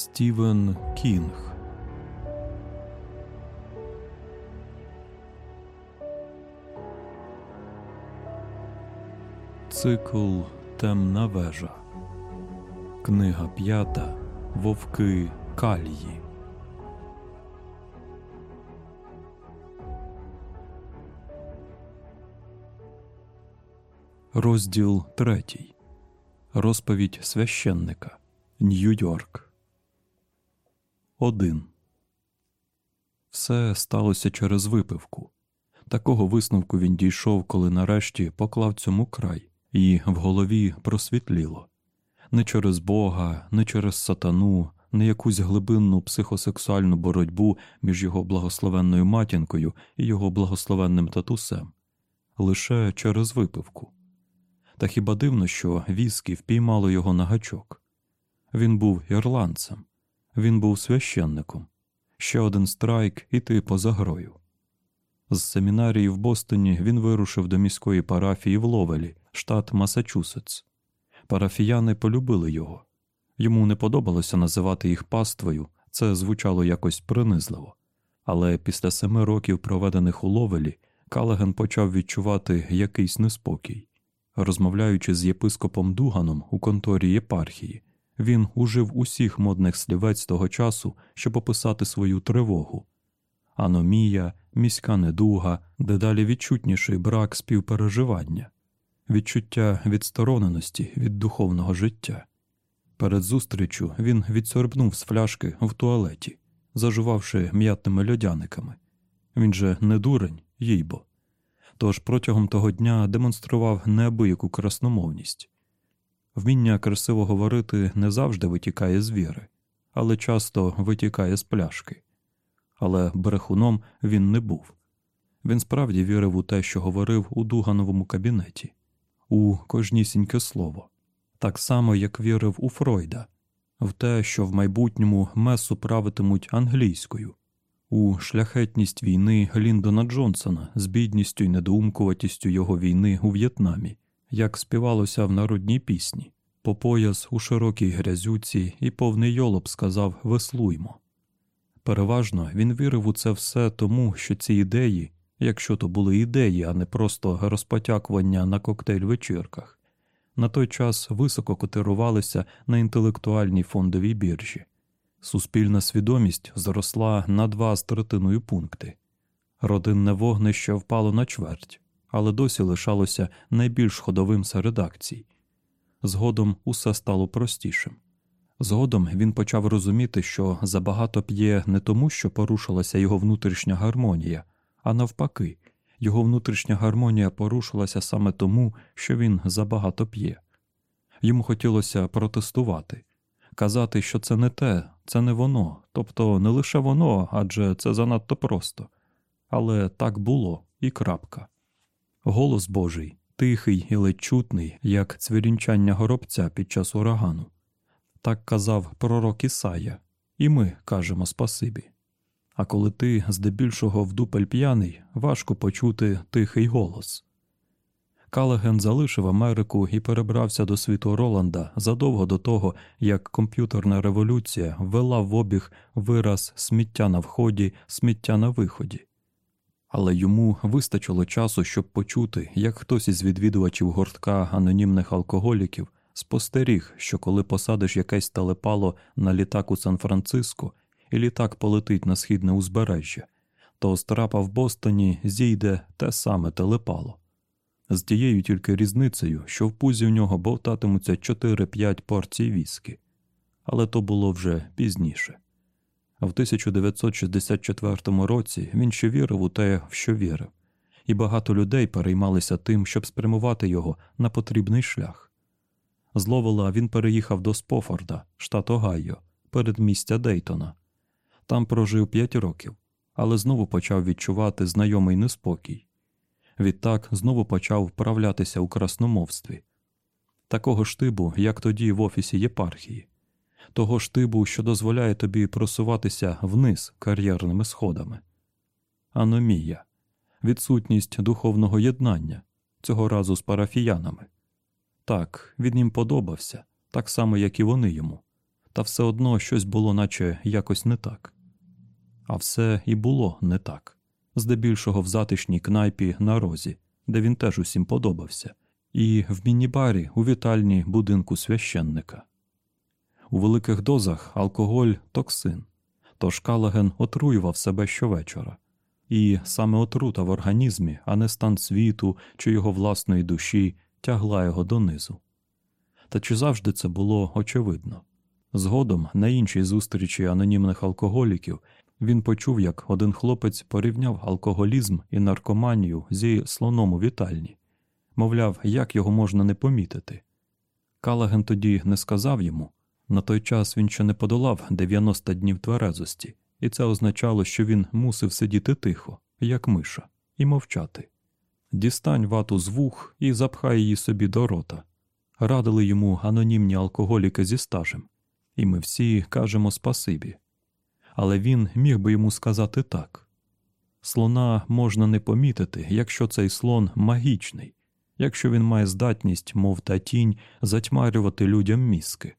Стівен Кінг Цикл Темна вежа. Книга п'ята Вовки Калії. Розділ третій. Розповідь священника. Нью-Йорк. 1. Все сталося через випивку. Такого висновку він дійшов, коли нарешті поклав цьому край, і в голові просвітліло не через Бога, не через сатану, не якусь глибинну психосексуальну боротьбу між його благословенною матінкою і його благословенним татусем, лише через випивку. Та хіба дивно, що віскі впіймало його на гачок? Він був ірландцем, він був священником, ще один страйк і ти поза грою. З семінарії в Бостоні він вирушив до міської парафії в Ловелі, штат Масачусетс. Парафіяни полюбили його. Йому не подобалося називати їх паствою, це звучало якось принизливо. Але після семи років, проведених у Ловелі, Калаген почав відчувати якийсь неспокій. Розмовляючи з єпископом Дуганом у конторі єпархії, він ужив усіх модних слівець того часу, щоб описати свою тривогу. Аномія, міська недуга, дедалі відчутніший брак співпереживання, відчуття відстороненості від духовного життя. Перед зустрічю він відсорбнув з фляшки в туалеті, зажувавши м'ятними льодяниками. Він же не дурень, їйбо. Тож протягом того дня демонстрував неабияку красномовність. Вміння красиво говорити не завжди витікає з віри, але часто витікає з пляшки. Але брехуном він не був. Він справді вірив у те, що говорив у Дугановому кабінеті, у кожнісіньке слово, так само, як вірив у Фройда, в те, що в майбутньому месу правитимуть англійською, у шляхетність війни Гліндона Джонсона з бідністю й недоумкуватістю його війни у В'єтнамі, як співалося в народній пісні, по пояс у широкій грязюці і повний йолоб сказав Веслуймо. Переважно він вірив у це все тому, що ці ідеї, якщо то були ідеї, а не просто розпотякування на коктейль вечірках, на той час високо котирувалися на інтелектуальній фондовій біржі. Суспільна свідомість зросла на два з третиною пункти. Родинне вогнище впало на чверть, але досі лишалося найбільш ходовим серед акцій. Згодом усе стало простішим. Згодом він почав розуміти, що забагато п'є не тому, що порушилася його внутрішня гармонія, а навпаки, його внутрішня гармонія порушилася саме тому, що він забагато п'є. Йому хотілося протестувати, казати, що це не те, це не воно, тобто не лише воно, адже це занадто просто. Але так було і крапка. Голос Божий, тихий і ледь чутний, як цвірінчання горобця під час урагану. Так казав пророк Ісая, і ми кажемо спасибі. А коли ти здебільшого вдупель п'яний, важко почути тихий голос. Калаген залишив Америку і перебрався до світу Роланда задовго до того, як комп'ютерна революція ввела в обіг вираз сміття на вході, сміття на виході. Але йому вистачило часу, щоб почути, як хтось із відвідувачів гуртка анонімних алкоголіків спостеріг, що коли посадиш якесь телепало на літак у Сан-Франциско, і літак полетить на східне узбережжя, то з в Бостоні зійде те саме телепало. З тією тільки різницею, що в пузі в нього бовтатимуться 4-5 порцій віскі. Але то було вже пізніше. В 1964 році він ще вірив у те, в що вірив, і багато людей переймалися тим, щоб спрямувати його на потрібний шлях. З Ловела він переїхав до Спофорда, штат Огайо, передмістя Дейтона. Там прожив 5 років, але знову почав відчувати знайомий неспокій. Відтак знову почав вправлятися у красномовстві, такого штибу, як тоді в офісі єпархії, того штибу, що дозволяє тобі просуватися вниз кар'єрними сходами. Аномія, відсутність духовного єднання, цього разу з парафіянами. Так, він їм подобався, так само, як і вони йому, та все одно щось було, наче якось не так. А все і було не так, здебільшого в затишній кнайпі на розі, де він теж усім подобався, і в мінібарі у вітальні будинку священника. У великих дозах алкоголь токсин, тож Калаген отруював себе щовечора, і саме отрута в організмі, а не стан світу чи його власної душі тягла його донизу. Та чи завжди це було очевидно? Згодом, на іншій зустрічі анонімних алкоголіків, він почув, як один хлопець порівняв алкоголізм і наркоманію зі слоном у вітальні, мовляв, як його можна не помітити. Калаген тоді не сказав йому на той час він ще не подолав 90 днів тверезості, і це означало, що він мусив сидіти тихо, як миша, і мовчати. Дістань вату з вух і запхай її собі до рота. Радили йому анонімні алкоголіки зі стажем, і ми всі кажемо спасибі. Але він міг би йому сказати так слона можна не помітити, якщо цей слон магічний, якщо він має здатність, мов та тінь, затьмарювати людям мізки,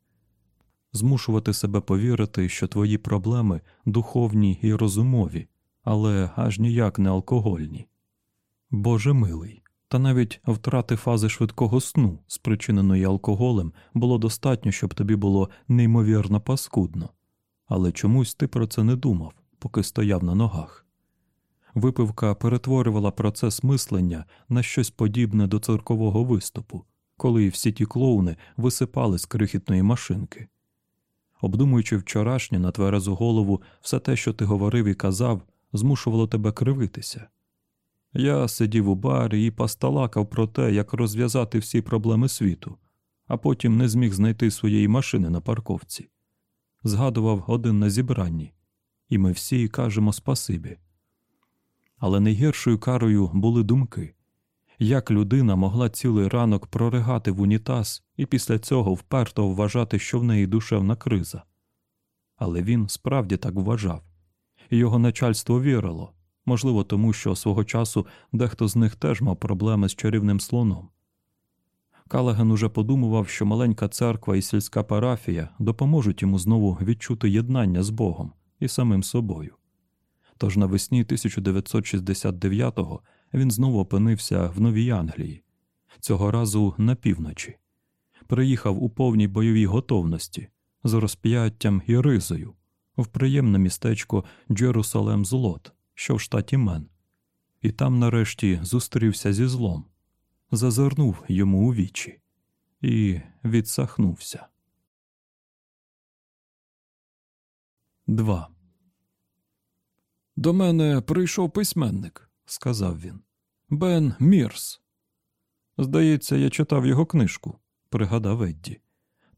змушувати себе повірити, що твої проблеми духовні і розумові, але аж ніяк не алкогольні. Боже милий, та навіть втрати фази швидкого сну, спричиненої алкоголем, було достатньо, щоб тобі було неймовірно паскудно, але чомусь ти про це не думав, поки стояв на ногах. Випивка перетворювала процес мислення на щось подібне до циркового виступу, коли всі ті клоуни висипали з крихітної машинки. Обдумуючи вчорашнє на тверезу голову, все те, що ти говорив і казав, змушувало тебе кривитися. Я сидів у барі і пасталакав про те, як розв'язати всі проблеми світу, а потім не зміг знайти своєї машини на парковці. Згадував один на зібранні, і ми всі кажемо спасибі. Але найгіршою карою були думки як людина могла цілий ранок проригати в унітаз і після цього вперто вважати, що в неї душевна криза. Але він справді так вважав, його начальство вірило, можливо, тому що свого часу дехто з них теж мав проблеми з чарівним слоном. Калаген уже подумував, що маленька церква і сільська парафія допоможуть йому знову відчути єднання з Богом і самим собою. Тож навесні 1969-го він знову опинився в Новій Англії, цього разу на півночі. Приїхав у повній бойовій готовності з розп'яттям і ризою в приємне містечко Джерусалем Злот, що в штаті Мен, і там нарешті зустрівся зі злом, зазирнув йому у вічі і відсахнувся. 2. До мене прийшов письменник сказав він. Бен Мірс. Здається, я читав його книжку, пригадав Едді.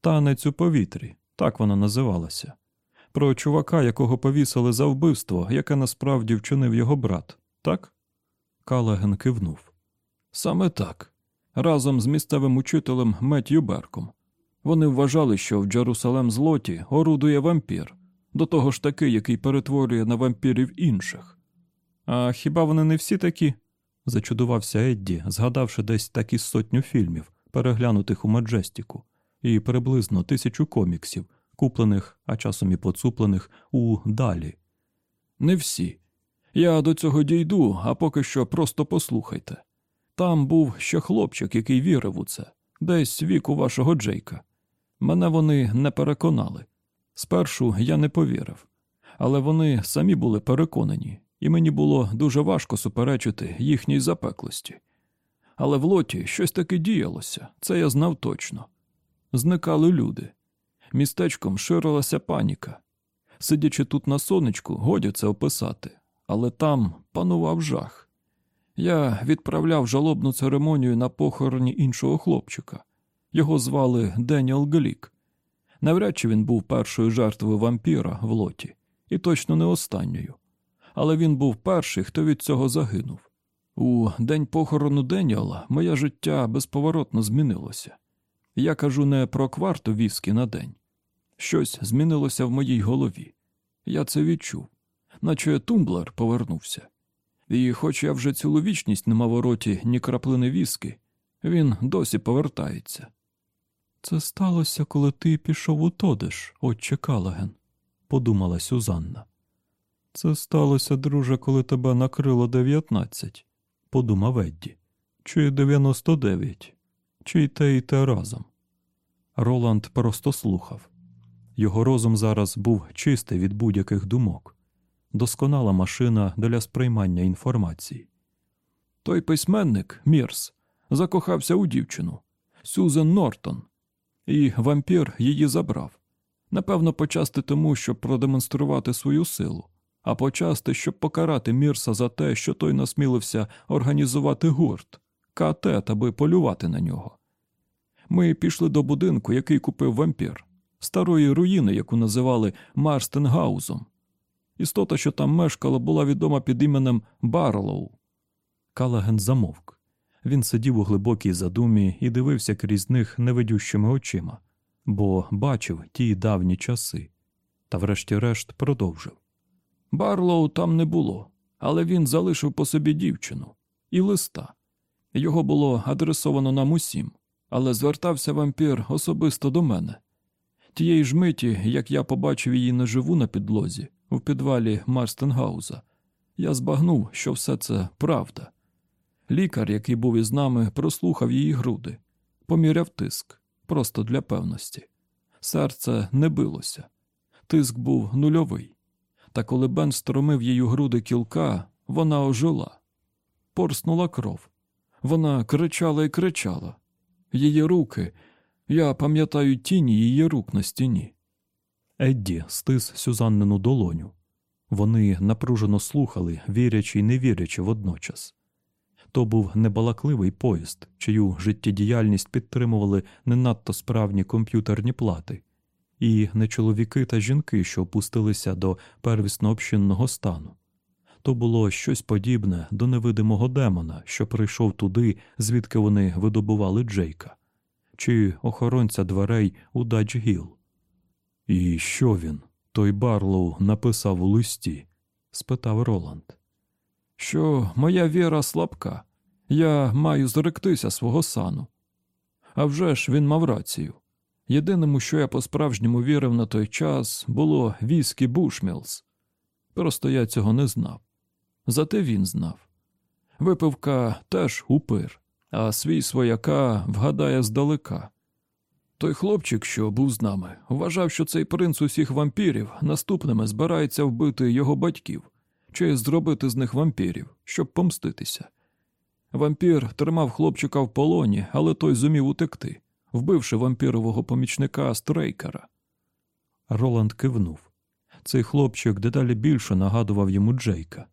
Танець у повітрі, так вона називалася. Про чувака, якого повісили за вбивство, яке насправді вчинив його брат, так? Калаген кивнув. Саме так. Разом з місцевим учителем Меттью Берком. Вони вважали, що в Джерусалем злоті орудує вампір, до того ж таки, який перетворює на вампірів інших. А хіба вони не всі такі? зачудувався Едді, згадавши десь такі сотню фільмів, переглянутих у Маджестіку, і приблизно тисячу коміксів, куплених, а часом і поцуплених у далі. Не всі. Я до цього дійду, а поки що просто послухайте. Там був ще хлопчик, який вірив у це, десь віку вашого Джейка. Мене вони не переконали. Спершу я не повірив, але вони самі були переконані, і мені було дуже важко суперечити їхній запеклості. Але в лоті щось таки діялося, це я знав точно. Зникали люди. Містечком ширилася паніка. Сидячи тут на сонечку, годі це описати, але там панував жах. Я відправляв жалобну церемонію на похороні іншого хлопчика. Його звали Деніел Глік. Навряд чи він був першою жертвою вампіра в лоті, і точно не останньою але він був перший, хто від цього загинув. У день похорону Деніала моє життя безповоротно змінилося. Я кажу не про кварту віскі на день. Щось змінилося в моїй голові. Я це відчув, наче тумблер повернувся. І, хоч я вже цілу вічність не мав у роті ні краплини віскі, він досі повертається. Це сталося, коли ти пішов у Тодиш, отче Калаген, подумала Сюзанна. Це сталося, друже, коли тебе накрило дев'ятнадцять, подумав Едді. Чи дев'яносто дев'ять, чи й те, і те разом. Роланд просто слухав. Його розум зараз був чистий від будь-яких думок, досконала машина для сприймання інформації. Той письменник, Мірс, закохався у дівчину Сюзен Нортон, і вампір її забрав. Напевно, почасти тому, щоб продемонструвати свою силу, а почасти, щоб покарати Мірса за те, що той насмілився організувати гурт, катет, аби полювати на нього. Ми пішли до будинку, який купив вампір, старої руїни, яку називали Марстенгаузом. Істота, що там мешкала, була відома під іменем Барлоу. Калаген замовк. Він сидів у глибокій задумі і дивився крізь них невидющими очима, бо бачив ті давні часи, та врешті-решт продовжив. Барлоу там не було, але він залишив по собі дівчину і листа. Його було адресовано нам усім, але звертався вампір особисто до мене. Тієї ж миті, як я побачив її наживу на підлозі, в підвалі Марстенгауза, я збагнув, що все це правда. Лікар, який був із нами, прослухав її груди, поміряв тиск просто для певності. Серце не билося, тиск був нульовий. Та коли Бен стромив її груди кілка, вона ожила, порснула кров. Вона кричала і кричала. Її руки, я пам'ятаю тіні її рук на стіні. Едді стис Сюзаннину долоню. Вони напружено слухали, вірячи й не вірячи водночас. То був небалакливий поїзд, чию життєдіяльність підтримували не надто справні комп'ютерні плати, і не чоловіки та жінки, що опустилися до первісно общинного стану. То було щось подібне до невидимого демона, що прийшов туди, звідки вони видобували Джейка, чи охоронця дверей у Дач Гіл. І що він, той Барлоу, написав у листі? спитав Роланд. Що моя віра слабка, я маю зректися свого сану. А вже ж він мав рацію. Єдиному, що я по-справжньому вірив на той час, було віскі Бушмілс. Просто я цього не знав. Зате він знав. Випивка теж упир, а свій свояка вгадає здалека. Той хлопчик, що був з нами, вважав, що цей принц усіх вампірів наступними збирається вбити його батьків чи зробити з них вампірів, щоб помститися. Вампір тримав хлопчика в полоні, але той зумів утекти, вбивши вампірового помічника Стрейкера. Роланд кивнув. Цей хлопчик дедалі більше нагадував йому Джейка.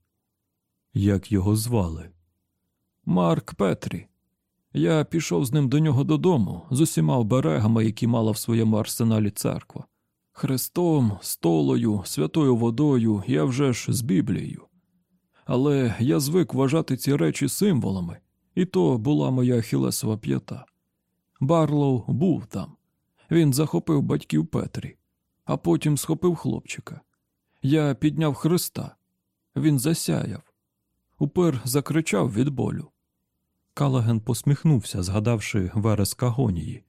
Як його звали? Марк Петрі. Я пішов з ним до нього додому з усіма оберегами, які мала в своєму арсеналі церква. Христом, столою, святою водою а вже ж з Біблією. Але я звик вважати ці речі символами, і то була моя ахілесова п'ята. Барлоу був там. Він захопив батьків Петрі, а потім схопив хлопчика. Я підняв Христа. Він засяяв. Упир закричав від болю. Калаген посміхнувся, згадавши вереск агонії,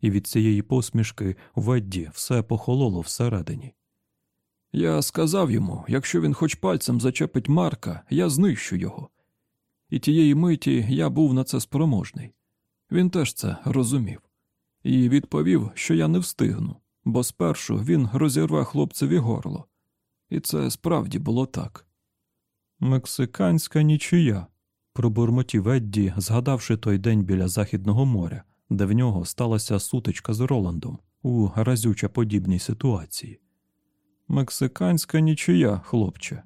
і від цієї посмішки в Едді все похололо всередині. Я сказав йому, якщо він хоч пальцем зачепить Марка, я знищу його. І тієї миті я був на це спроможний. Він теж це розумів і відповів, що я не встигну, бо спершу він розірве хлопцеві горло. І це справді було так. Мексиканська нічия, пробурмотів Едді, згадавши той день біля Західного моря, де в нього сталася сутичка з Роландом у разюча подібній ситуації. Мексиканська нічия, хлопче.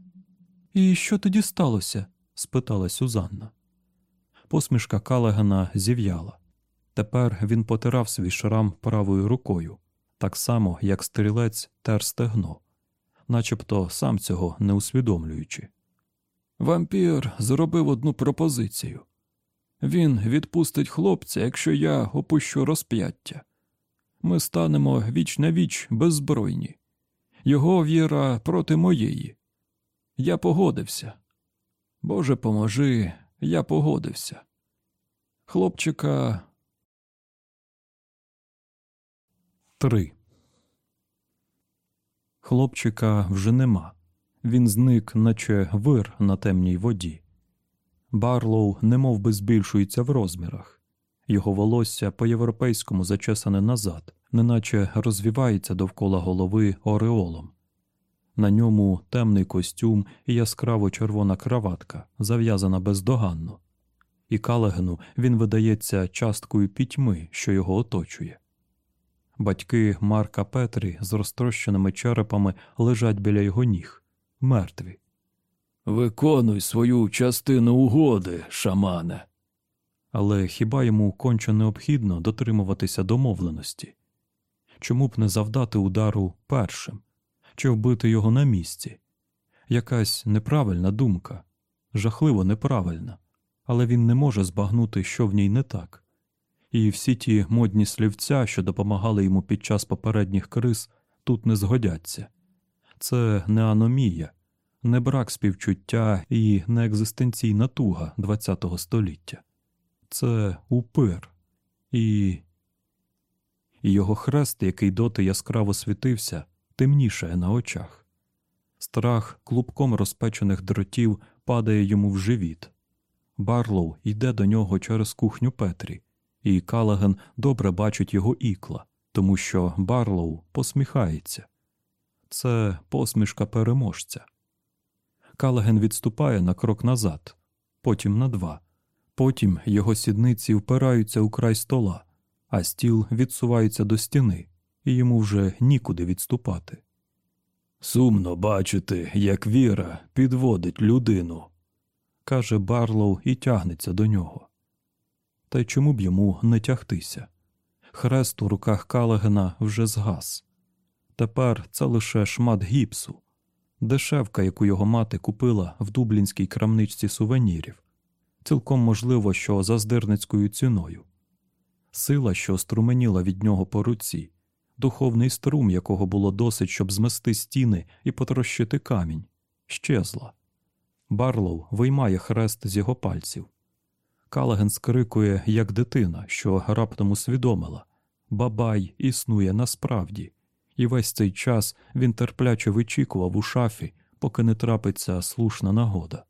І що тоді сталося? спитала Сюзанна. Посмішка Калагана зів'яла. Тепер він потирав свій шрам правою рукою, так само, як стрілець тер стегно, начебто сам цього не усвідомлюючи. Вампір зробив одну пропозицію він відпустить хлопця, якщо я опущу розп'яття. Ми станемо віч на віч беззбройні. Його віра проти моєї. Я погодився. Боже поможи, я погодився. Хлопчика 3. Хлопчика вже нема. Він зник, наче вир на темній воді. Барлоу немов би збільшується в розмірах. Його волосся по європейському зачесане назад, неначе розвівається довкола голови ореолом. На ньому темний костюм і яскраво червона краватка, зав'язана бездоганно, і Калагену він видається часткою пітьми, що його оточує. Батьки Марка Петрі з розтрощеними черепами лежать біля його ніг, мертві. Виконуй свою частину угоди, шамане. Але хіба йому конче необхідно дотримуватися домовленості? Чому б не завдати удару першим, чи вбити його на місці? Якась неправильна думка, жахливо неправильна, але він не може збагнути, що в ній не так. І всі ті модні слівця, що допомагали йому під час попередніх криз, тут не згодяться. Це не аномія, не брак співчуття і не екзистенційна туга ХХ століття. Це упир і... і його хрест, який доти яскраво світився, темнішає на очах. Страх клубком розпечених дротів падає йому в живіт. Барлоу йде до нього через кухню Петрі, і Калаген добре бачить його ікла, тому що Барлоу посміхається. Це посмішка переможця. Калаген відступає на крок назад, потім на два. Потім його сідниці впираються у край стола, а стіл відсувається до стіни, і йому вже нікуди відступати. Сумно бачити, як віра підводить людину, каже Барлоу і тягнеться до нього. Та й чому б йому не тягтися? Хрест у руках Калагена вже згас. Тепер це лише шмат гіпсу, дешевка, яку його мати купила в дублінській крамничці сувенірів. Цілком можливо, що за здирницькою ціною. Сила, що струменіла від нього по руці, духовний струм, якого було досить, щоб змести стіни і потрощити камінь, щезла. Барлоу виймає хрест з його пальців. Калаген скрикує, як дитина, що раптом усвідомила Бабай існує насправді, і весь цей час він терпляче вичікував у шафі, поки не трапиться слушна нагода.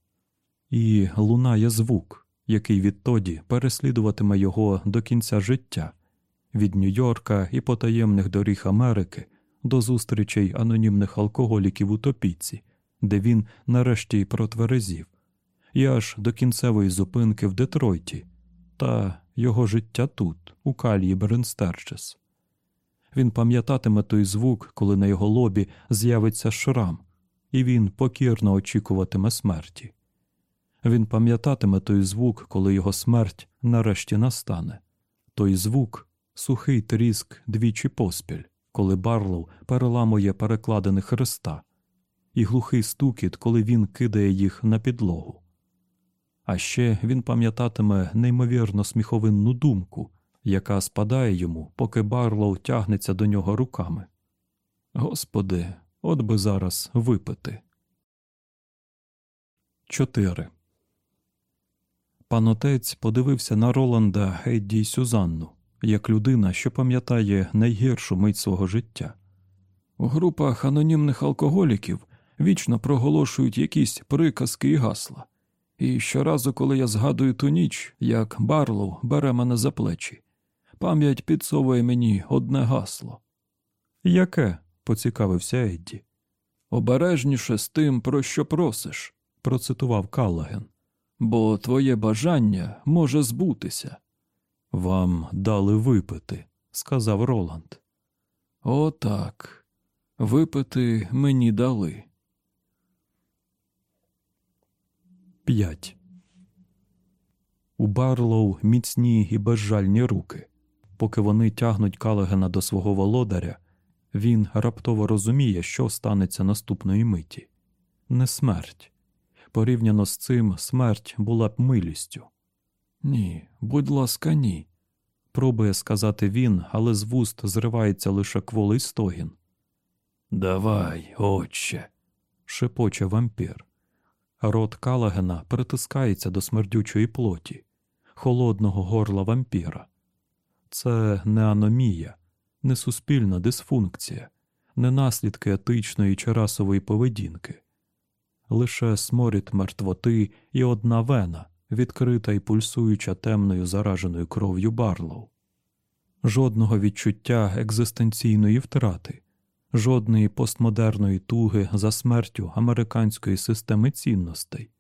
І лунає звук, який відтоді переслідуватиме його до кінця життя, від Нью-Йорка і потаємних доріг Америки до зустрічей анонімних алкоголіків у топіці, де він нарешті протверезів, і аж до кінцевої зупинки в Детройті, та його життя тут, у калії Бернстерчес. Він пам'ятатиме той звук, коли на його лобі з'явиться шрам, і він покірно очікуватиме смерті. Він пам'ятатиме той звук, коли його смерть нарешті настане. Той звук сухий тріск двічі поспіль, коли Барлоу переламує перекладини хреста, і глухий стукіт, коли він кидає їх на підлогу. А ще він пам'ятатиме неймовірно сміховинну думку, яка спадає йому, поки Барлоу тягнеться до нього руками. Господи, от би зараз випити. 4. Панотець подивився на Роланда Гедді й Сюзанну як людина, що пам'ятає найгіршу мить свого життя. У групах анонімних алкоголіків вічно проголошують якісь приказки і гасла. І щоразу, коли я згадую ту ніч, як Барлоу бере мене за плечі, пам'ять підсовує мені одне гасло. Яке? поцікавився Едді. Обережніше з тим, про що просиш, процитував Каллаген. Бо твоє бажання може збутися. Вам дали випити, сказав Роланд. «О, так. Випити мені дали. 5. У Барлоу міцні і безжальні руки. Поки вони тягнуть Калагена до свого володаря, він раптово розуміє, що станеться наступної миті. Не смерть. Порівняно з цим, смерть була б милістю. Ні, будь ласка, ні. Пробує сказати він, але з вуст зривається лише кволий стогін. Давай, отче, шепоче вампір. Рот Калагена притискається до смердючої плоті, холодного горла вампіра. Це не аномія, не суспільна дисфункція, не наслідки етичної чи расової поведінки, лише сморід мертвоти і одна вена, відкрита і пульсуюча темною зараженою кров'ю Барлоу. Жодного відчуття екзистенційної втрати, жодної постмодерної туги за смертю американської системи цінностей,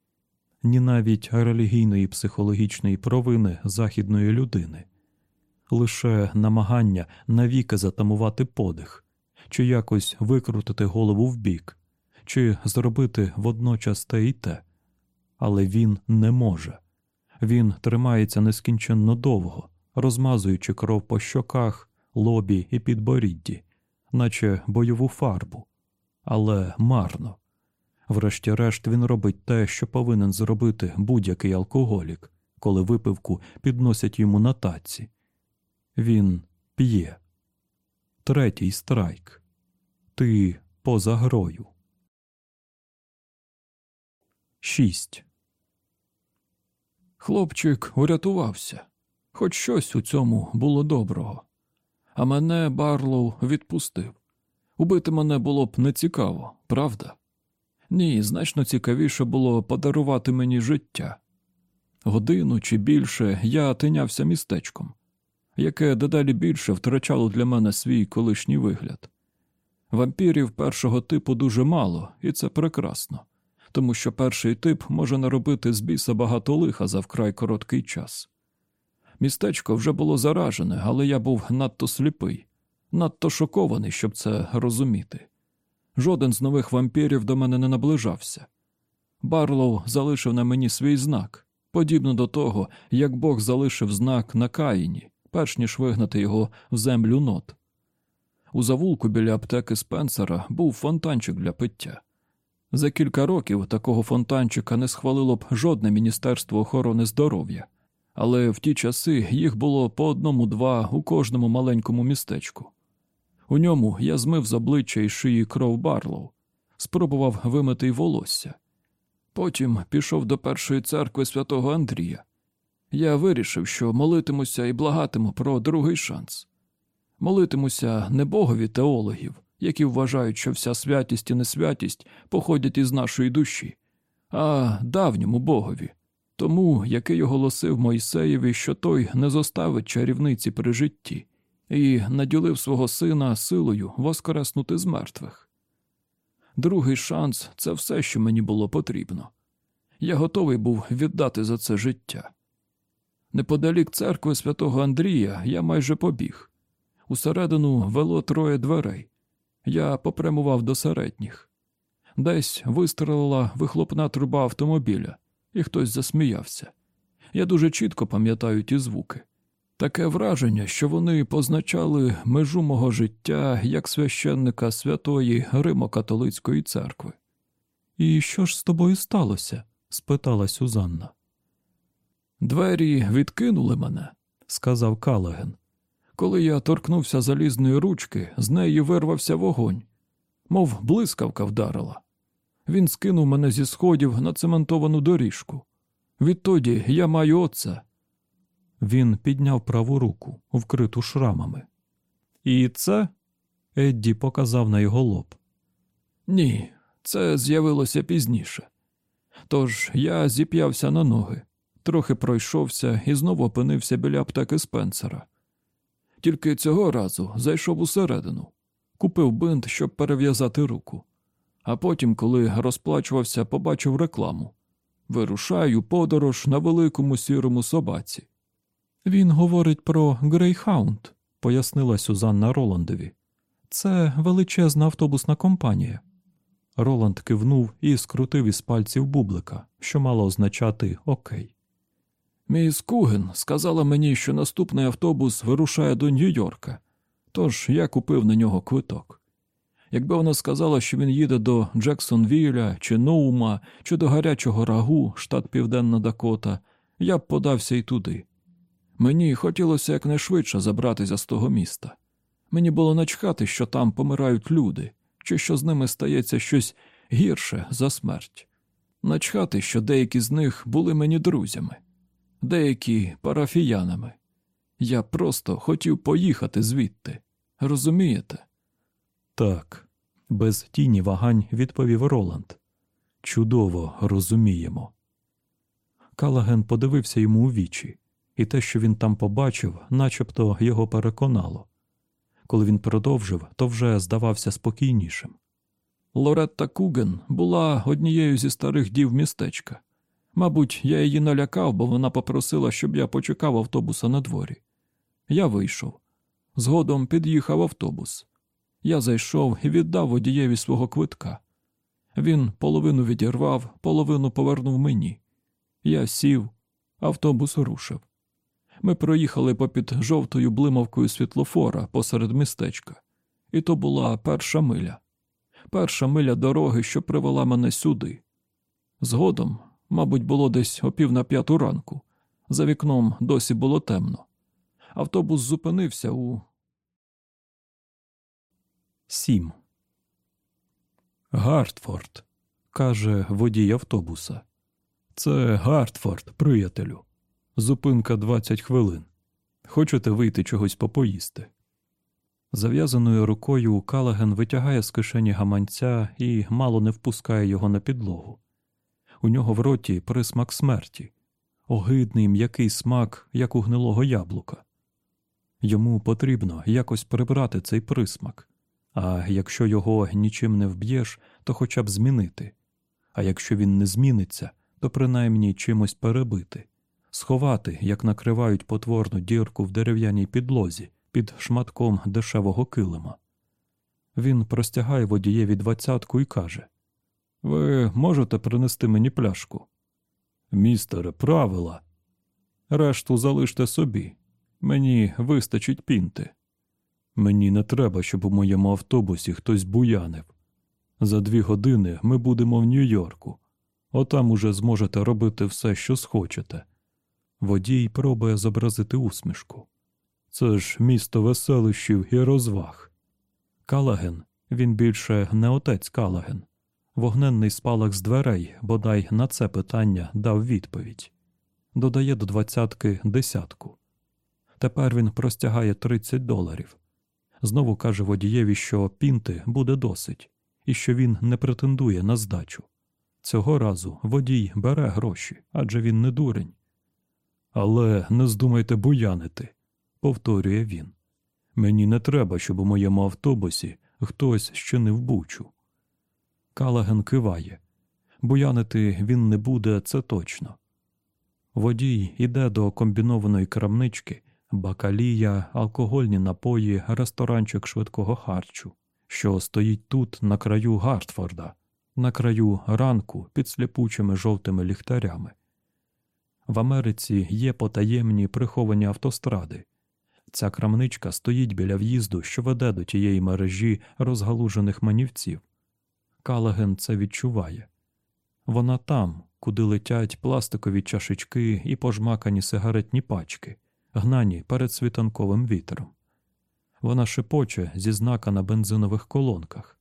ні навіть релігійної психологічної провини західної людини, лише намагання навіки затамувати подих, чи якось викрутити голову вбік, чи зробити водночас те і те. Але він не може. Він тримається нескінченно довго, розмазуючи кров по щоках, лобі і підборідді, наче бойову фарбу. Але марно. Врешті-решт він робить те, що повинен зробити будь-який алкоголік, коли випивку підносять йому на таці. Він п'є. Третій страйк. Ти поза грою. 6. Хлопчик урятувався, хоч щось у цьому було доброго. А мене Барлоу відпустив. Убити мене було б нецікаво, правда? Ні, значно цікавіше було подарувати мені життя. Годину чи більше я тинявся містечком, яке дедалі більше втрачало для мене свій колишній вигляд. Вампірів першого типу дуже мало, і це прекрасно, тому що перший тип може наробити з біса багато лиха за вкрай короткий час. Містечко вже було заражене, але я був надто сліпий, надто шокований, щоб це розуміти. Жоден з нових вампірів до мене не наближався. Барлоу залишив на мені свій знак, подібно до того, як Бог залишив знак на Каїні, перш ніж вигнати його в землю нот. У завулку біля аптеки Спенсера був фонтанчик для пиття. За кілька років такого фонтанчика не схвалило б жодне Міністерство охорони здоров'я, але в ті часи їх було по одному-два у кожному маленькому містечку. У ньому я змив з обличчя і шиї кров Барлоу, спробував вимити й волосся. Потім пішов до першої церкви святого Андрія. Я вирішив, що молитимуся і благатиму про другий шанс. Молитимуся не богові теологів, які вважають, що вся святість і несвятість походять із нашої душі, а давньому богові, тому, який оголосив Мойсеєві, що той не зоставить чарівниці при житті і наділив свого сина силою воскреснути з мертвих. Другий шанс це все, що мені було потрібно. Я готовий був віддати за це життя. Неподалік церкви святого Андрія я майже побіг. Усередину вело троє дверей. Я попрямував до середніх. Десь вистрелила вихлопна труба автомобіля, і хтось засміявся. Я дуже чітко пам'ятаю ті звуки. Таке враження, що вони позначали межу мого життя як священника святої Римо-католицької церкви. І що ж з тобою сталося? спитала Сюзанна. Двері відкинули мене, сказав Калаген. Коли я торкнувся залізної ручки, з неї вирвався вогонь, мов блискавка вдарила. Він скинув мене зі сходів на цементовану доріжку. Відтоді я маю отця. Він підняв праву руку, вкриту шрамами. І це? Едді показав на його лоб. Ні, це з'явилося пізніше. Тож я зіп'явся на ноги, трохи пройшовся і знову опинився біля аптеки Спенсера. Тільки цього разу зайшов усередину, купив бинт, щоб перев'язати руку. А потім, коли розплачувався, побачив рекламу Вирушаю подорож на великому сірому собаці. Він говорить про Грейхаунд, пояснила Сюзанна Роландові. Це величезна автобусна компанія. Роланд кивнув і скрутив із пальців бублика, що мало означати Окей. Міс Куген сказала мені, що наступний автобус вирушає до Нью-Йорка, тож я купив на нього квиток. Якби вона сказала, що він їде до Джексонвілля чи Ноума, чи до гарячого рагу, штат Південна Дакота, я б подався й туди. Мені хотілося якнайшвидше забратися з того міста. Мені було начхати, що там помирають люди, чи що з ними стається щось гірше за смерть. Начхати, що деякі з них були мені друзями, деякі парафіянами. Я просто хотів поїхати звідти, Розумієте? Так, без тіні вагань відповів Роланд. Чудово розуміємо. Калаген подивився йому у вічі, і те, що він там побачив, начебто його переконало. Коли він продовжив, то вже здавався спокійнішим. Лоретта Куген була однією зі старих дів містечка. Мабуть, я її налякав, бо вона попросила, щоб я почекав автобуса на дворі. Я вийшов. Згодом під'їхав автобус. Я зайшов і віддав водієві свого квитка. Він половину відірвав, половину повернув мені. Я сів, автобус рушив. Ми проїхали попід жовтою блимавкою світлофора посеред містечка, і то була перша миля. Перша миля дороги, що привела мене сюди. Згодом, мабуть, було десь о пів на п'яту ранку. За вікном досі було темно. Автобус зупинився у 7. Гартфорд, каже водій автобуса. Це Гартфорд, приятелю. Зупинка 20 хвилин. Хочете вийти чогось попоїсти? Зав'язаною рукою Калаген витягає з кишені гаманця і мало не впускає його на підлогу. У нього в роті присмак смерті, огидний м'який смак, як у гнилого яблука. Йому потрібно якось прибрати цей присмак, а якщо його нічим не вб'єш, то хоча б змінити. А якщо він не зміниться, то принаймні чимось перебити, сховати, як накривають потворну дірку в дерев'яній підлозі під шматком дешевого килима. Він простягає водієві двадцятку і каже Ви можете принести мені пляшку? Містере, правила. Решту залиште собі. Мені вистачить пінти. Мені не треба, щоб у моєму автобусі хтось буянив. За дві години ми будемо в Нью-Йорку. Отам уже зможете робити все, що схочете. Водій пробує зобразити усмішку. Це ж місто веселищів і розваг. Калаген, він більше не отець Калаген. Вогненний спалах з дверей, бодай на це питання дав відповідь. Додає до двадцятки десятку. Тепер він простягає 30 доларів. Знову каже водієві, що пінти буде досить, і що він не претендує на здачу. Цього разу водій бере гроші, адже він не дурень. Але не здумайте буянити, повторює він. Мені не треба, щоб у моєму автобусі хтось щинив бучу. Калаген киває. Буянити він не буде, це точно. Водій іде до комбінованої крамнички, бакалія, алкогольні напої, ресторанчик швидкого харчу, що стоїть тут, на краю Гартфорда, на краю ранку під сліпучими жовтими ліхтарями. В Америці є потаємні приховані автостради. Ця крамничка стоїть біля в'їзду, що веде до тієї мережі розгалужених манівців. Калаген це відчуває. Вона там, куди летять пластикові чашечки і пожмакані сигаретні пачки, гнані перед світанковим вітром. Вона шепоче зі знака на бензинових колонках,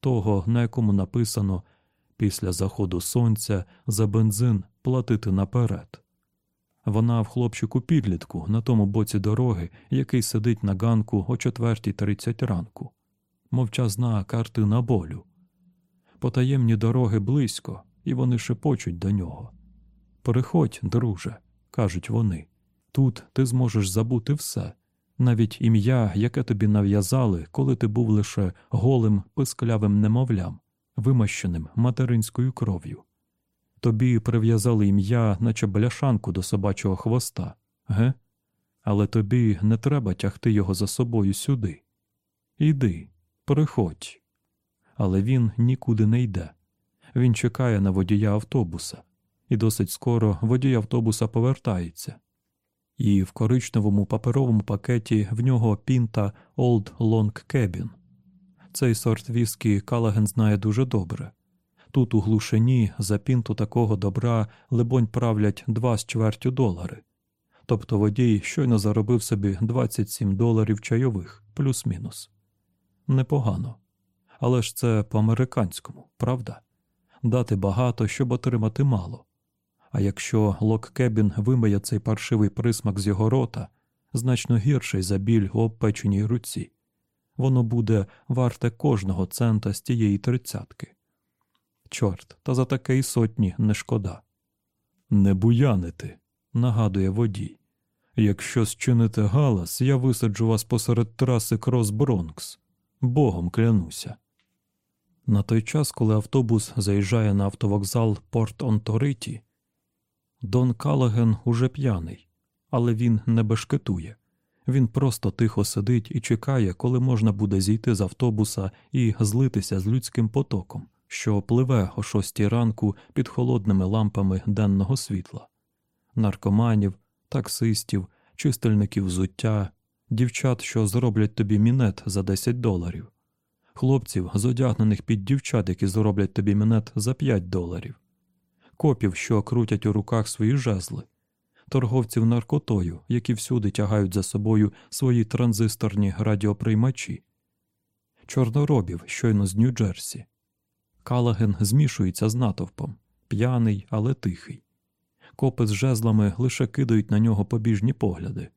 того, на якому написано після заходу сонця за бензин платити наперед. Вона в хлопчику підлітку на тому боці дороги, який сидить на ганку о 4.30 ранку. Мовчазна картина болю. Потаємні дороги близько, і вони шепочуть до нього. Переходь, друже, кажуть вони. Тут ти зможеш забути все, навіть ім'я, яке тобі нав'язали, коли ти був лише голим, писклявим немовлям, вимащеним материнською кров'ю. Тобі прив'язали ім'я, наче бляшанку до собачого хвоста, ге? Але тобі не треба тягти його за собою сюди. Іди, приходь. Але він нікуди не йде. Він чекає на водія автобуса, і досить скоро водій автобуса повертається. І в коричневому паперовому пакеті в нього пінта Old Long Cabin. Цей сорт віскі Калаген знає дуже добре. Тут у глушині за пінту такого добра, либонь, правлять два з чвертю долари. Тобто водій щойно заробив собі 27 доларів чайових, плюс-мінус. Непогано. Але ж це по-американському, правда? Дати багато, щоб отримати мало. А якщо Лок-Кебін вимиє цей паршивий присмак з його рота, значно гірший за біль у обпеченій руці. воно буде варте кожного цента з тієї тридцятки. Чорт, та за таке й сотні не шкода. Не буянити, нагадує водій. Якщо зчините галас, я висаджу вас посеред траси Крос Бронкс. Богом клянуся. На той час, коли автобус заїжджає на автовокзал Порт Онториті, Дон Калаген уже п'яний, але він не бешкетує. Він просто тихо сидить і чекає, коли можна буде зійти з автобуса і злитися з людським потоком, що пливе о шостій ранку під холодними лампами денного світла, наркоманів, таксистів, чистильників взуття, дівчат, що зроблять тобі мінет за 10 доларів, хлопців, зодягнених під дівчат, які зроблять тобі мінет за 5 доларів, копів, що крутять у руках свої жезли, торговців наркотою, які всюди тягають за собою свої транзисторні радіоприймачі, чорноробів, щойно з Нью-Джерсі. Калаген змішується з натовпом, п'яний, але тихий. Копи з жезлами лише кидають на нього побіжні погляди.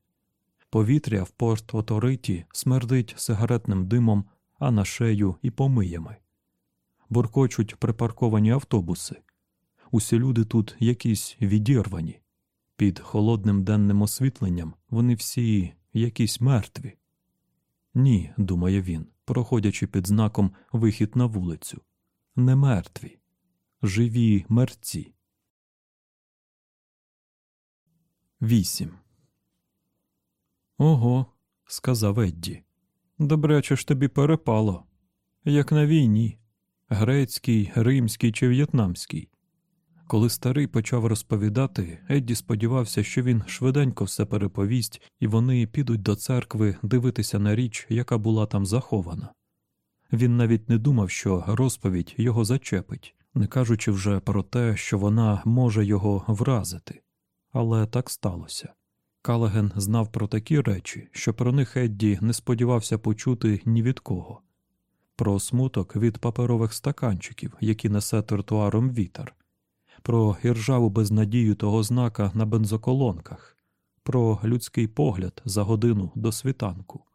Повітря в порт Оториті смердить сигаретним димом, а на шею і помиями. Буркочуть припарковані автобуси. Усі люди тут якісь відірвані. Під холодним денним освітленням вони всі якісь мертві. Ні, думає він, проходячи під знаком вихід на вулицю. Не мертві, живі мерці. 8. Ого, сказав Едді. Добряче ж тобі перепало. Як на війні грецький, римський чи в'єтнамський. Коли старий почав розповідати, Едді сподівався, що він швиденько все переповість, і вони підуть до церкви дивитися на річ, яка була там захована. Він навіть не думав, що розповідь його зачепить, не кажучи вже про те, що вона може його вразити. Але так сталося. Калаген знав про такі речі, що про них Едді не сподівався почути ні від кого про смуток від паперових стаканчиків, які несе тротуаром вітер, про іржаву безнадію того знака на бензоколонках, про людський погляд за годину до світанку,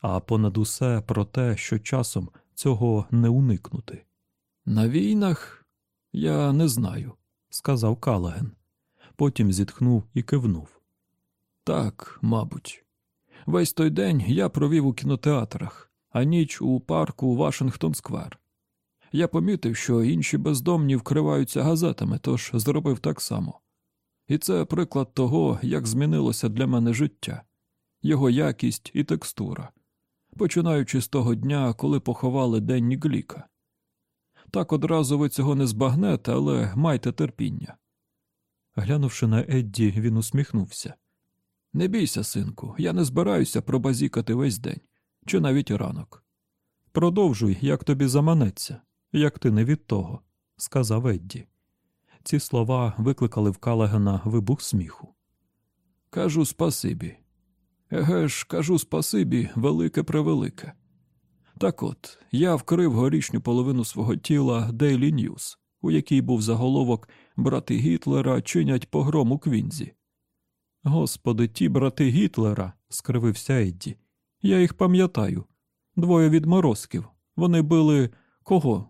а понад усе про те, що часом цього не уникнути. На війнах я не знаю, сказав Калаген. Потім зітхнув і кивнув. Так, мабуть. Весь той день я провів у кінотеатрах, а ніч у парку Вашингтон Сквер. Я помітив, що інші бездомні вкриваються газетами, тож зробив так само. І це приклад того, як змінилося для мене життя, його якість і текстура, починаючи з того дня, коли поховали Денні Гліка. Так одразу ви цього не збагнете, але майте терпіння. Глянувши на Едді, він усміхнувся. Не бійся, синку, я не збираюся пробазікати весь день, чи навіть ранок. Продовжуй, як тобі заманеться, як ти не від того, сказав Едді. Ці слова викликали в Калагена вибух сміху. Кажу спасибі. Еге ж, кажу спасибі, велике превелике. Так от, я вкрив горішню половину свого тіла Daily News, у якій був заголовок Брати Гітлера чинять погром у Квінзі. Господи, ті брати Гітлера, скривився Едді. Я їх пам'ятаю. Двоє відморозків. Вони били кого?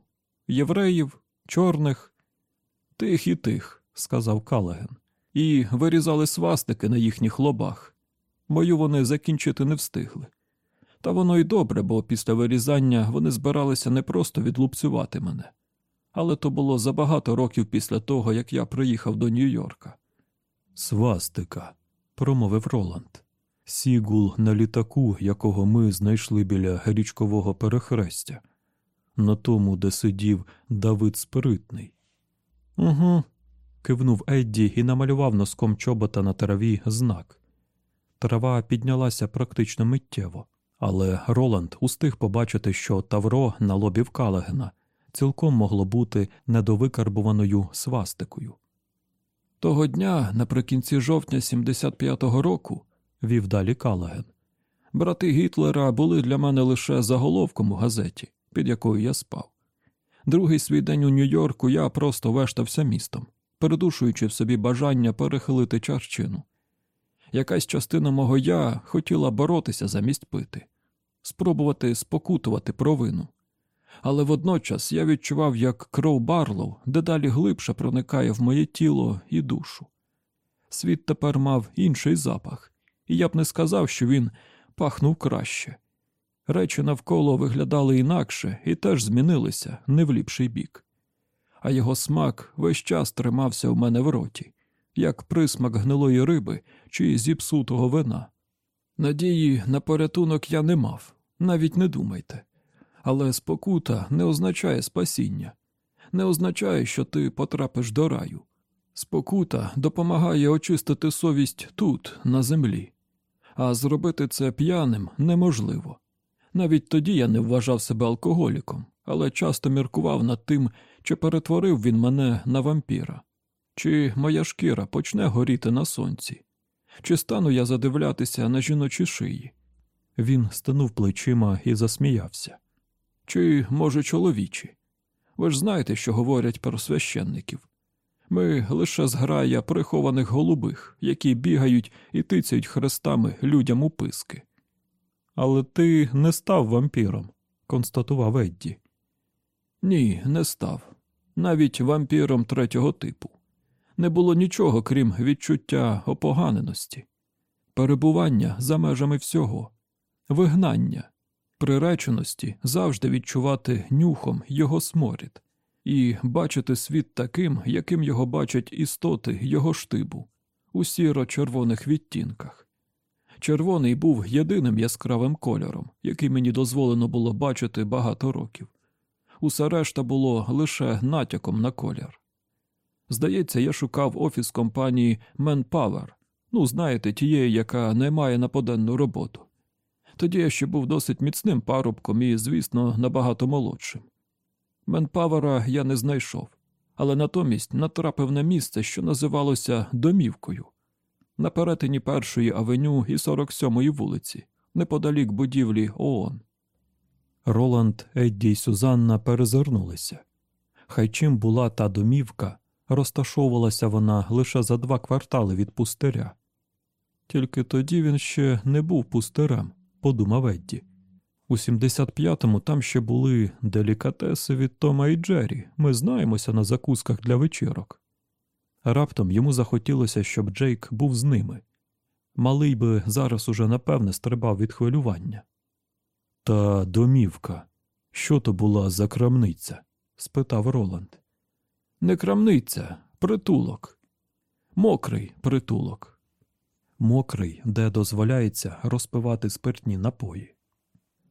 Євреїв, чорних? Тих і тих, сказав Калаген. І вирізали свастики на їхніх лобах. Мою вони закінчити не встигли. Та воно й добре, бо після вирізання вони збиралися не просто відлупцювати мене. Але то було за багато років після того, як я приїхав до Нью-Йорка. Свастика, промовив Роланд. Сігул на літаку, якого ми знайшли біля річкового перехрестя, на тому, де сидів Давид Спиритний. Угу. кивнув Едді і намалював носком чобота на траві знак. Трава піднялася практично миттєво, але Роланд устиг побачити, що Тавро на лобі в Калагена цілком могло бути недовикарбуваною свастикою. Того дня, наприкінці жовтня 75-го року, вів далі Калаген, брати Гітлера були для мене лише заголовком у газеті, під якою я спав. Другий свій день у Нью-Йорку я просто вештався містом, передушуючи в собі бажання перехилити чарчину. Якась частина мого я хотіла боротися замість пити. спробувати спокутувати провину. Але водночас я відчував, як кров Барлоу дедалі глибше проникає в моє тіло і душу. Світ тепер мав інший запах, і я б не сказав, що він пахнув краще. Речі навколо виглядали інакше і теж змінилися не в ліпший бік. А його смак весь час тримався в мене в роті, як присмак гнилої риби чи зіпсутого вина. Надії на порятунок я не мав, навіть не думайте. Але спокута не означає спасіння, не означає, що ти потрапиш до раю. Спокута допомагає очистити совість тут, на землі, а зробити це п'яним неможливо. Навіть тоді я не вважав себе алкоголіком, але часто міркував над тим, чи перетворив він мене на вампіра, чи моя шкіра почне горіти на сонці, чи стану я задивлятися на жіночі шиї. Він стенув плечима і засміявся. Чи, може, чоловічі? Ви ж знаєте, що говорять про священників. Ми лише зграя прихованих голубих, які бігають і тицяють хрестами людям у писки. Але ти не став вампіром, констатував Едді. Ні, не став. Навіть вампіром третього типу. Не було нічого, крім відчуття опоганеності, перебування за межами всього, вигнання, приреченості завжди відчувати нюхом його сморід і бачити світ таким, яким його бачать істоти його штибу, у сіро-червоних відтінках. Червоний був єдиним яскравим кольором, який мені дозволено було бачити багато років. Усе решта було лише натяком на колір. Здається, я шукав офіс компанії Manpower, ну, знаєте, тієї, яка не має на поденну роботу. Тоді я ще був досить міцним парубком і, звісно, набагато молодшим. Менпавера я не знайшов, але натомість натрапив на місце, що називалося домівкою, на перетині першої авеню і 47-ї вулиці, неподалік будівлі ООН. Роланд, Едді й Сюзанна перезирнулися. Хай чим була та домівка, розташовувалася вона лише за два квартали від пустиря. Тільки тоді він ще не був пустирем, подумав Едді. У 75-му там ще були делікатеси від Тома і Джері. Ми знаємося на закусках для вечірок. Раптом йому захотілося, щоб Джейк був з ними. Малий би зараз уже напевне стрибав від хвилювання. Та домівка. Що то була за крамниця? спитав Роланд. Не крамниця, притулок. Мокрий притулок. Мокрий, де дозволяється розпивати спиртні напої.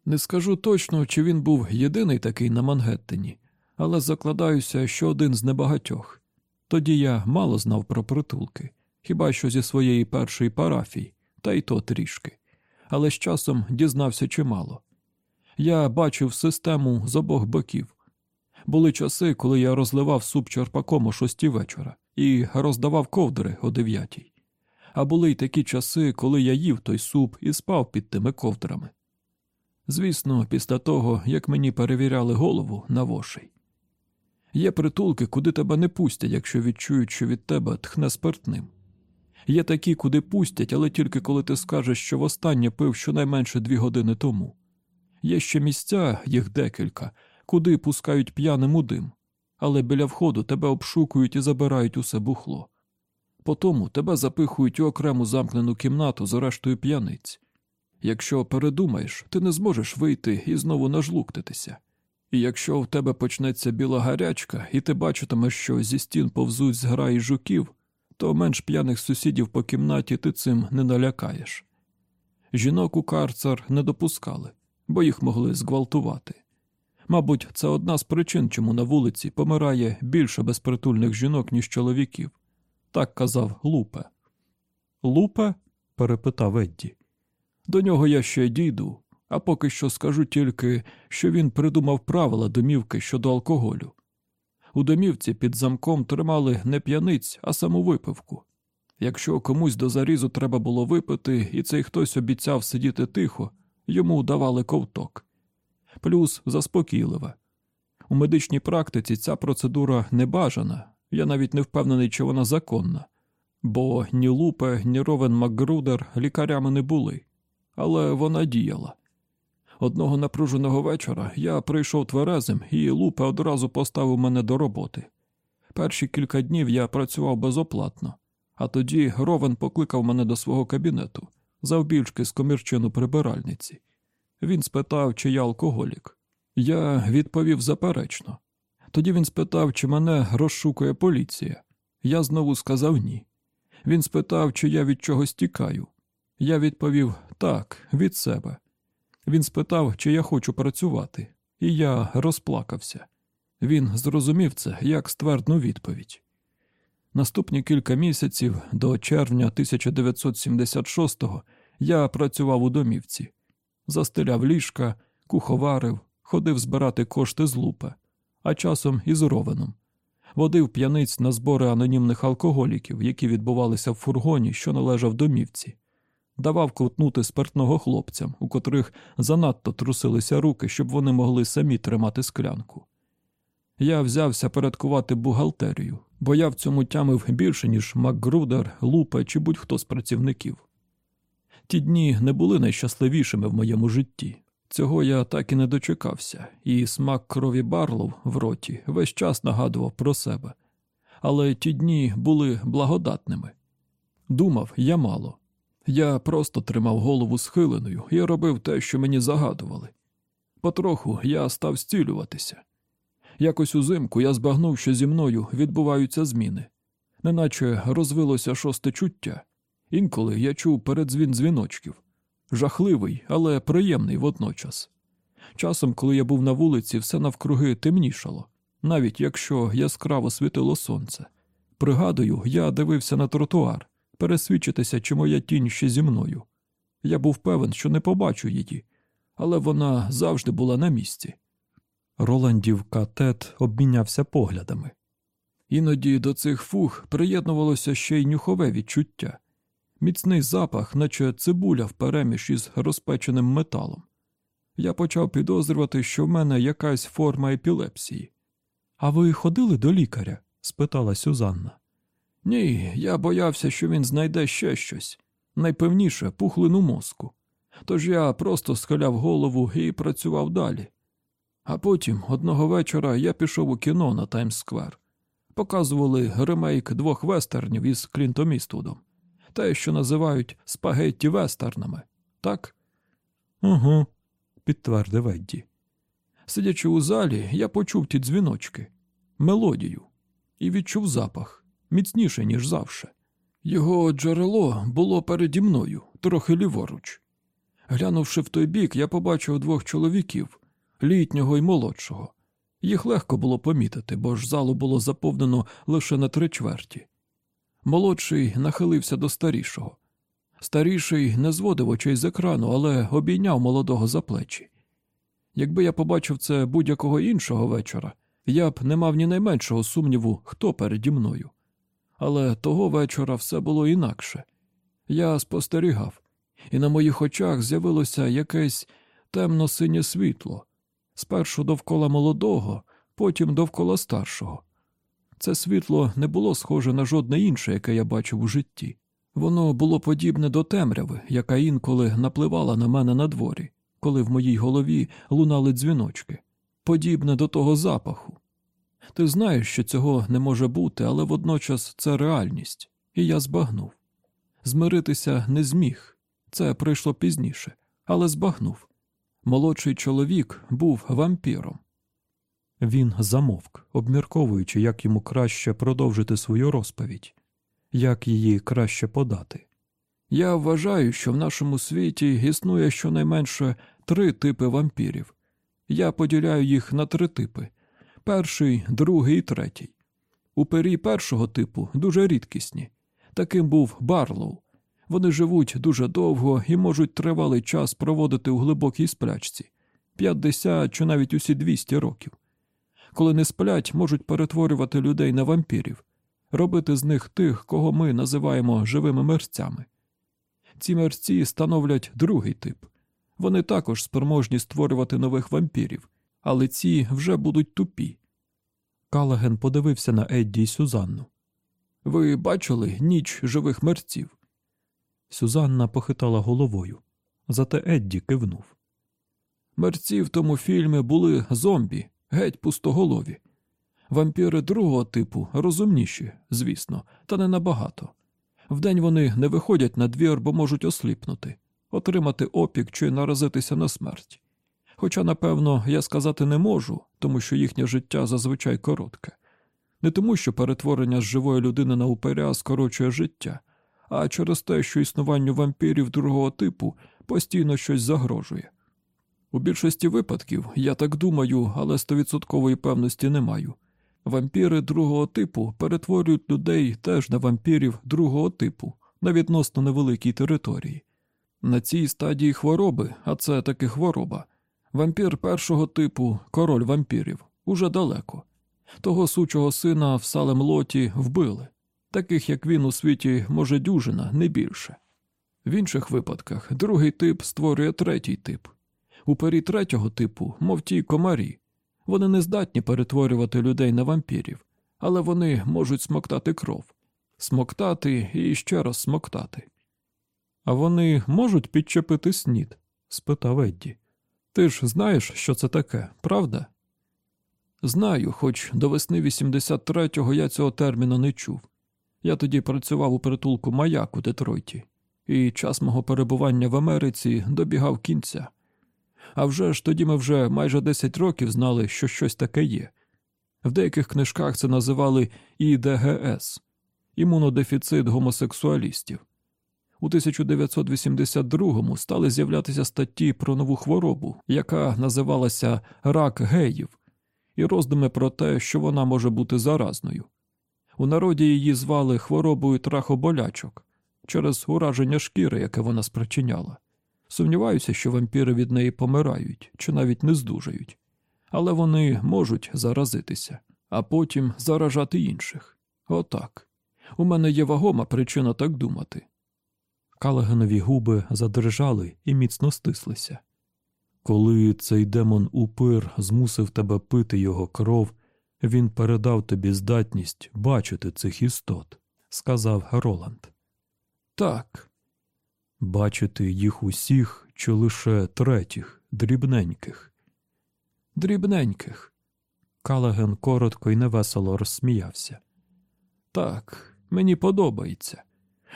Не скажу точно, чи він був єдиний такий на Мангеттені, але закладаюся, що один з небагатьох. Тоді я мало знав про притулки, хіба що зі своєї першої парафії, та й то трішки, але з часом дізнався чимало. Я бачив систему з обох боків. Були часи, коли я розливав суп черпаком о шостій вечора і роздавав ковдри о дев'ятій. А були й такі часи, коли я їв той суп і спав під тими ковдрами. Звісно, після того, як мені перевіряли голову на вошей. Є притулки, куди тебе не пустять, якщо відчують, що від тебе тхне спиртним. Є такі, куди пустять, але тільки коли ти скажеш, що востаннє пив щонайменше дві години тому. Є ще місця, їх декілька, куди пускають п'яним у дим, але біля входу тебе обшукують і забирають усе бухло. Потому тебе запихують у окрему замкнену кімнату з рештою п'яниць. Якщо передумаєш, ти не зможеш вийти і знову нажлуктитися. І якщо в тебе почнеться біла гарячка, і ти бачитимеш, що зі стін повзуть зграї жуків, то менш п'яних сусідів по кімнаті ти цим не налякаєш. Жінок у карцер не допускали, бо їх могли зґвалтувати. Мабуть, це одна з причин, чому на вулиці помирає більше безпритульних жінок, ніж чоловіків. Так казав Лупе. Лупе? перепитав Едді. До нього я ще дійду, а поки що скажу тільки, що він придумав правила домівки щодо алкоголю. У домівці під замком тримали не п'яниць, а саму випивку. Якщо комусь до зарізу треба було випити, і цей хтось обіцяв сидіти тихо, йому давали ковток. Плюс заспокійливе. У медичній практиці ця процедура не бажана, я навіть не впевнений, чи вона законна, бо ні Лупе, ні Ровен Макгрудер лікарями не були, але вона діяла. Одного напруженого вечора я прийшов тверезим, і Лупе одразу поставив мене до роботи. Перші кілька днів я працював безоплатно, а тоді Ровен покликав мене до свого кабінету завбільшки з комірчину прибиральниці. Він спитав, чи я алкоголік. Я відповів заперечно. Тоді він спитав, чи мене розшукує поліція. Я знову сказав ні. Він спитав, чи я від чогось тікаю. Я відповів так, від себе. Він спитав, чи я хочу працювати, і я розплакався. Він зрозумів це як ствердну відповідь. Наступні кілька місяців до червня 1976-го я працював у домівці, застеляв ліжка, куховарив, ходив збирати кошти з лупа, а часом із ровеном. Водив п'яниць на збори анонімних алкоголіків, які відбувалися в фургоні, що належав домівці, давав ковтнути спиртного хлопцям, у котрих занадто трусилися руки, щоб вони могли самі тримати склянку. Я взявся порядкувати бухгалтерію, бо я в цьому тямив більше, ніж Макгрудер, Лупа чи будь-хто з працівників. Ті дні не були найщасливішими в моєму житті. Цього я так і не дочекався, і смак крові Барлов в роті весь час нагадував про себе. Але ті дні були благодатними. Думав я мало. Я просто тримав голову схиленою і робив те, що мені загадували. Потроху я став зцілюватися. Якось узимку я збагнув, що зі мною відбуваються зміни, неначе розвилося шосте чуття. Інколи я чув передзвін дзвіночків жахливий, але приємний водночас. Часом, коли я був на вулиці, все навкруги темнішало, навіть якщо яскраво світило сонце. Пригадую, я дивився на тротуар, пересвідчитися, чи моя тінь ще зі мною. Я був певен, що не побачу її, але вона завжди була на місці. Роландів катет обмінявся поглядами. Іноді до цих фуг приєднувалося ще й нюхове відчуття міцний запах, наче цибуля впереміж із розпеченим металом. Я почав підозрювати, що в мене якась форма епілепсії. А ви ходили до лікаря? спитала Сюзанна. Ні, я боявся, що він знайде ще щось, найпевніше пухлину мозку. Тож я просто схиляв голову і працював далі. А потім одного вечора я пішов у кіно на Таймс-сквер. Показували ремейк двох вестернів із Клінтом Іствудом те, що називають спагетті вестернами, так? Угу, підтвердив Едді. Сидячи у залі, я почув ті дзвіночки, мелодію і відчув запах міцніше, ніж завше. Його джерело було переді мною, трохи ліворуч. Глянувши в той бік, я побачив двох чоловіків літнього і молодшого. Їх легко було помітити, бо ж залу було заповнено лише на три чверті. Молодший нахилився до старішого. Старіший не зводив очей з екрану, але обійняв молодого за плечі. Якби я побачив це будь-якого іншого вечора, я б не мав ні найменшого сумніву, хто переді мною. Але того вечора все було інакше. Я спостерігав, і на моїх очах з'явилося якесь темно синє світло спершу довкола молодого, потім довкола старшого. Це світло не було схоже на жодне інше, яке я бачив у житті. Воно було подібне до темряви, яка інколи напливала на мене на дворі, коли в моїй голові лунали дзвіночки, подібне до того запаху. Ти знаєш, що цього не може бути, але водночас це реальність, і я збагнув. Змиритися не зміг, це прийшло пізніше, але збагнув. Молодший чоловік був вампіром. Він замовк, обмірковуючи, як йому краще продовжити свою розповідь, як її краще подати. Я вважаю, що в нашому світі існує щонайменше три типи вампірів. Я поділяю їх на три типи: перший, другий і третій. Упері першого типу дуже рідкісні. Таким був Барлоу. Вони живуть дуже довго і можуть тривалий час проводити у глибокій сплячці 50 чи навіть усі 200 років коли не сплять, можуть перетворювати людей на вампірів, робити з них тих, кого ми називаємо живими мерцями. Ці мерці становлять другий тип. Вони також спроможні створювати нових вампірів, але ці вже будуть тупі. Калаген подивився на Едді й Сюзанну. Ви бачили ніч живих мерців? Сюзанна похитала головою, зате Едді кивнув. Мерці в тому фільмі були зомбі, геть пустоголові. Вампіри другого типу розумніші, звісно, та не набагато. Вдень вони не виходять на двір, бо можуть осліпнути, отримати опік чи наразитися на смерть. Хоча, напевно, я сказати не можу, тому що їхнє життя зазвичай коротке. Не тому, що перетворення з живої людини на упиря скорочує життя, а через те, що існуванню вампірів другого типу постійно щось загрожує. У більшості випадків, я так думаю, але стовідсоткової певності не маю. Вампіри другого типу перетворюють людей теж на вампірів другого типу на відносно невеликій території. На цій стадії хвороби, а це таки хвороба, вампір першого типу, король вампірів, уже далеко. Того сучого сина в салем лоті вбили. Таких, як він у світі, може дюжина, не більше. В інших випадках другий тип створює третій тип. У пері третього типу, мов ті комарі, вони не здатні перетворювати людей на вампірів, але вони можуть смоктати кров, смоктати і ще раз смоктати. А вони можуть підчепити снід? спитав Едді. Ти ж знаєш, що це таке, правда? Знаю, хоч до весни 83-го я цього терміну не чув. Я тоді працював у притулку маяк у Детройті, і час мого перебування в Америці добігав кінця. А вже ж тоді ми вже майже 10 років знали, що щось таке є. В деяких книжках це називали ІДГС імунодефіцит гомосексуалістів. У 1982-му стали з'являтися статті про нову хворобу, яка називалася рак геїв, і роздуми про те, що вона може бути заразною. У народі її звали хворобою трахоболячок через ураження шкіри, яке вона спричиняла. Сумніваюся, що вампіри від неї помирають чи навіть не здужають, але вони можуть заразитися, а потім заражати інших. Отак. У мене є вагома причина так думати. Калагенові губи задрижали і міцно стислися. Коли цей демон упир змусив тебе пити його кров, він передав тобі здатність бачити цих істот, сказав Роланд. Так, Бачити їх усіх чи лише третіх, дрібненьких. дрібненьких. Калаген коротко і невесело розсміявся. Так, мені подобається.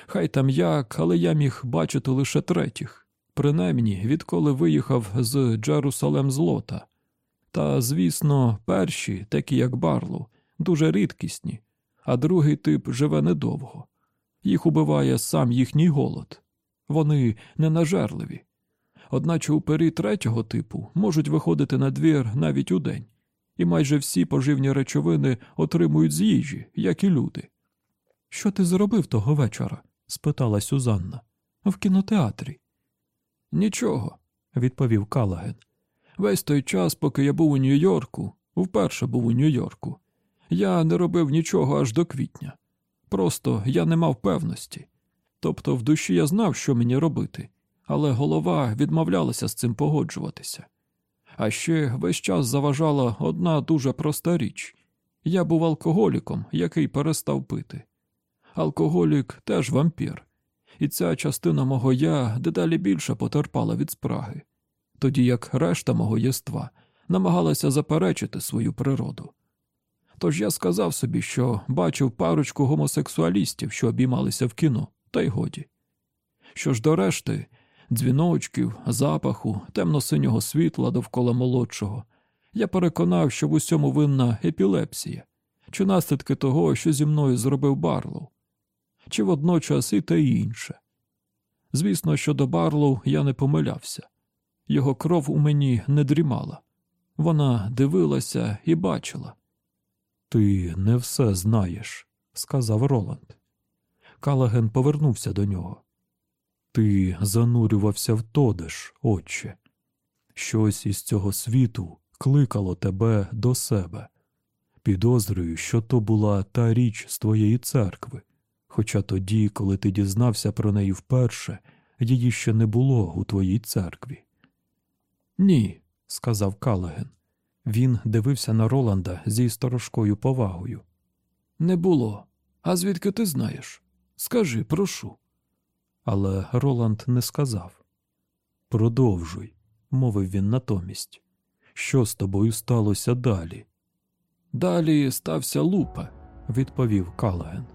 Хай там як, але я міг бачити лише третіх, принаймні відколи виїхав з Джерусалем з лота. Та, звісно, перші, такі як Барлоу, дуже рідкісні, а другий тип живе недовго. Їх убиває сам їхній голод. Вони ненажерливі. Одначе упері третього типу можуть виходити на двір навіть удень, і майже всі поживні речовини отримують з їжі, як і люди. Що ти зробив того вечора? спитала Сюзанна. В кінотеатрі. Нічого, відповів Калаген. Весь той час, поки я був у Нью-Йорку, вперше був у Нью-Йорку, я не робив нічого аж до квітня. Просто я не мав певності. Тобто в душі я знав, що мені робити, але голова відмовлялася з цим погоджуватися. А ще весь час заважала одна дуже проста річ я був алкоголіком, який перестав пити. Алкоголік теж вампір, і ця частина мого я дедалі більше потерпала від спраги, тоді як решта мого єства намагалася заперечити свою природу. Тож я сказав собі, що бачив парочку гомосексуалістів, що обіймалися в кіно, та й годі. Що ж до решти, дзвіночків, запаху, темно-синього світла довкола молодшого, я переконав, що в усьому винна епілепсія, чи наслідки того, що зі мною зробив Барлоу, чи водночас і те інше. Звісно, що до Барлоу я не помилявся. Його кров у мені не дрімала. Вона дивилася і бачила. Ти не все знаєш, сказав Роланд. Калаген повернувся до нього. Ти занурювався в тодеш, отче. Щось із цього світу кликало тебе до себе. Підозрюю, що то була та річ з твоєї церкви, хоча тоді, коли ти дізнався про неї вперше, її ще не було у твоїй церкві. Ні, сказав Калаген. Він дивився на Роланда зі сторожкою повагою. Не було. А звідки ти знаєш? Скажи, прошу. Але Роланд не сказав. Продовжуй, мовив він натомість. Що з тобою сталося далі? Далі стався лупе. відповів Калаген.